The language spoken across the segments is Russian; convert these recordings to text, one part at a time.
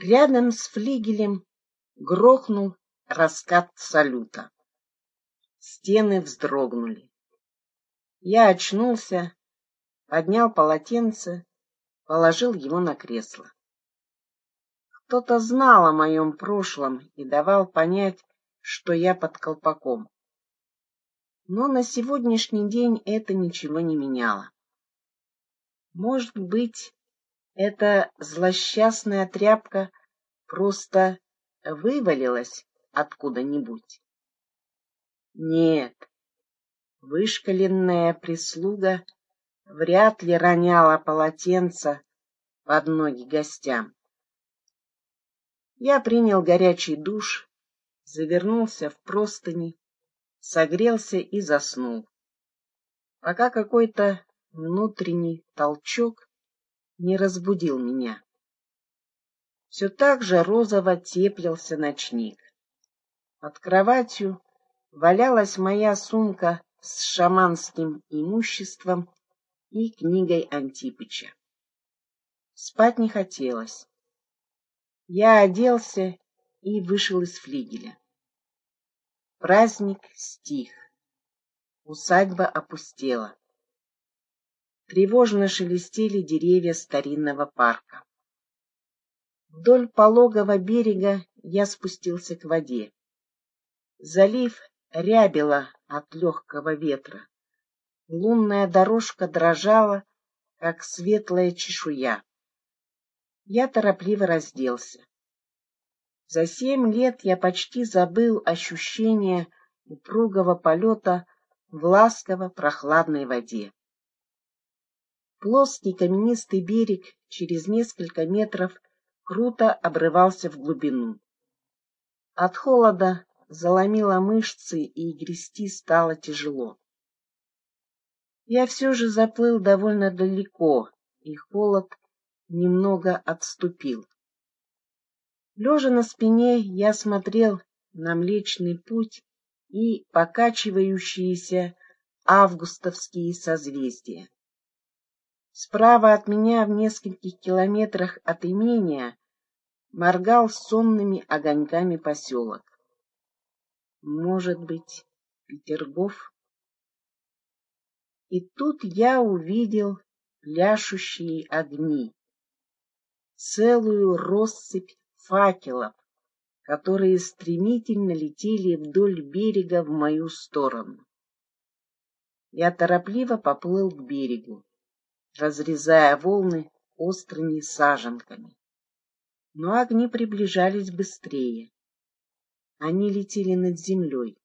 Рядом с флигелем грохнул раскат салюта. Стены вздрогнули. Я очнулся, поднял полотенце, положил его на кресло. Кто-то знал о моем прошлом и давал понять, что я под колпаком. Но на сегодняшний день это ничего не меняло. Может быть, эта злосчастная тряпка просто вывалилась откуда-нибудь? Нет, вышкаленная прислуга вряд ли роняла полотенца под ноги гостям. Я принял горячий душ, завернулся в простыни, согрелся и заснул, пока какой-то внутренний толчок не разбудил меня. Все так же розово теплился ночник. Под кроватью валялась моя сумка с шаманским имуществом и книгой Антипыча. Спать не хотелось. Я оделся и вышел из флигеля. Праздник стих. Усадьба опустела тревожно шелестели деревья старинного парка. Вдоль пологого берега я спустился к воде. Залив рябило от легкого ветра. Лунная дорожка дрожала, как светлая чешуя. Я торопливо разделся. За семь лет я почти забыл ощущение упругого полета в ласково-прохладной воде. Плоский каменистый берег через несколько метров круто обрывался в глубину. От холода заломило мышцы, и грести стало тяжело. Я все же заплыл довольно далеко, и холод немного отступил. Лежа на спине, я смотрел на Млечный Путь и покачивающиеся августовские созвездия. Справа от меня, в нескольких километрах от имения, моргал сонными огоньками поселок. Может быть, Петергоф? И тут я увидел пляшущие огни, целую россыпь факелов, которые стремительно летели вдоль берега в мою сторону. Я торопливо поплыл к берегу разрезая волны острыми саженками. Но огни приближались быстрее. Они летели над землей.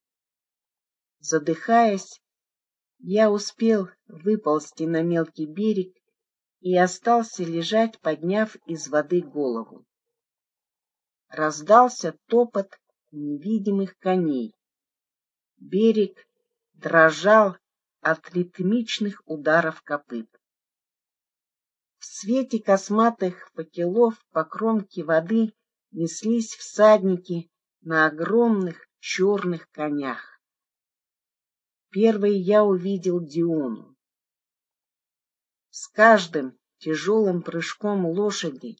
Задыхаясь, я успел выползти на мелкий берег и остался лежать, подняв из воды голову. Раздался топот невидимых коней. Берег дрожал от ритмичных ударов копыт. Свете косматых факелов по кромке воды неслись всадники на огромных черных конях. Первый я увидел Диону. С каждым тяжелым прыжком лошади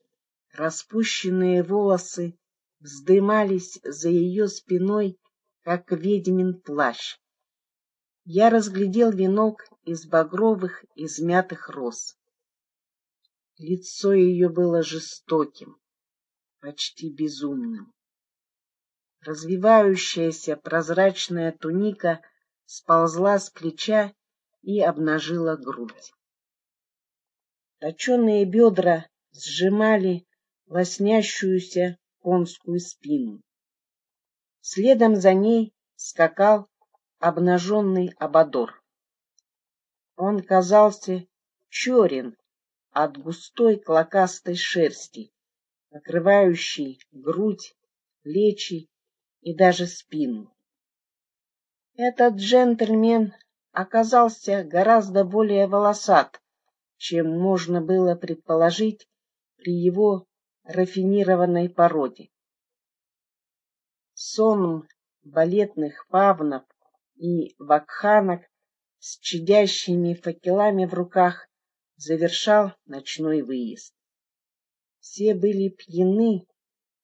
распущенные волосы вздымались за ее спиной, как ведьмин плащ. Я разглядел венок из багровых измятых роз. Лицо ее было жестоким, почти безумным. Развивающаяся прозрачная туника сползла с плеча и обнажила грудь. Точеные бедра сжимали лоснящуюся конскую спину. Следом за ней скакал обнаженный Абадор. Он казался черен от густой клокастой шерсти, покрывающей грудь, плечи и даже спину. Этот джентльмен оказался гораздо более волосат, чем можно было предположить при его рафинированной породе. Сонм балетных павнов и вакханок с чадящими факелами в руках завершал ночной выезд. Все были пьяны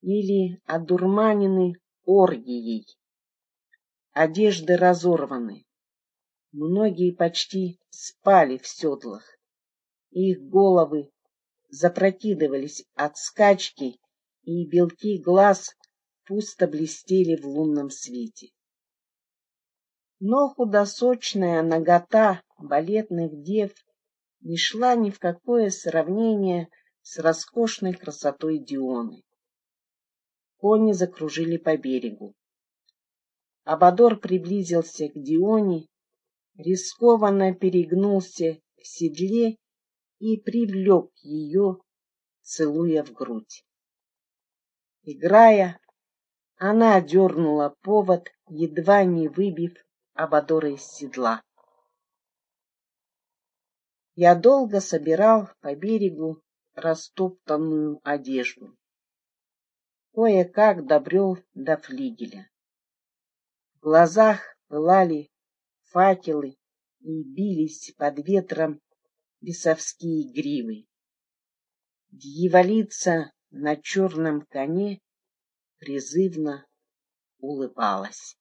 или одурманены оргией. Одежды разорваны. Многие почти спали в седлах. Их головы запрокидывались от скачки, и белки глаз пусто блестели в лунном свете. Но худосочная нагота балетных дев не шла ни в какое сравнение с роскошной красотой Дионы. Кони закружили по берегу. Абадор приблизился к Дионе, рискованно перегнулся в седле и привлек ее, целуя в грудь. Играя, она дернула повод, едва не выбив Абадора из седла. Я долго собирал по берегу растоптанную одежду. Кое-как добрел до флигеля. В глазах пылали факелы и бились под ветром бесовские гривы. Дьяволица на черном коне призывно улыбалась.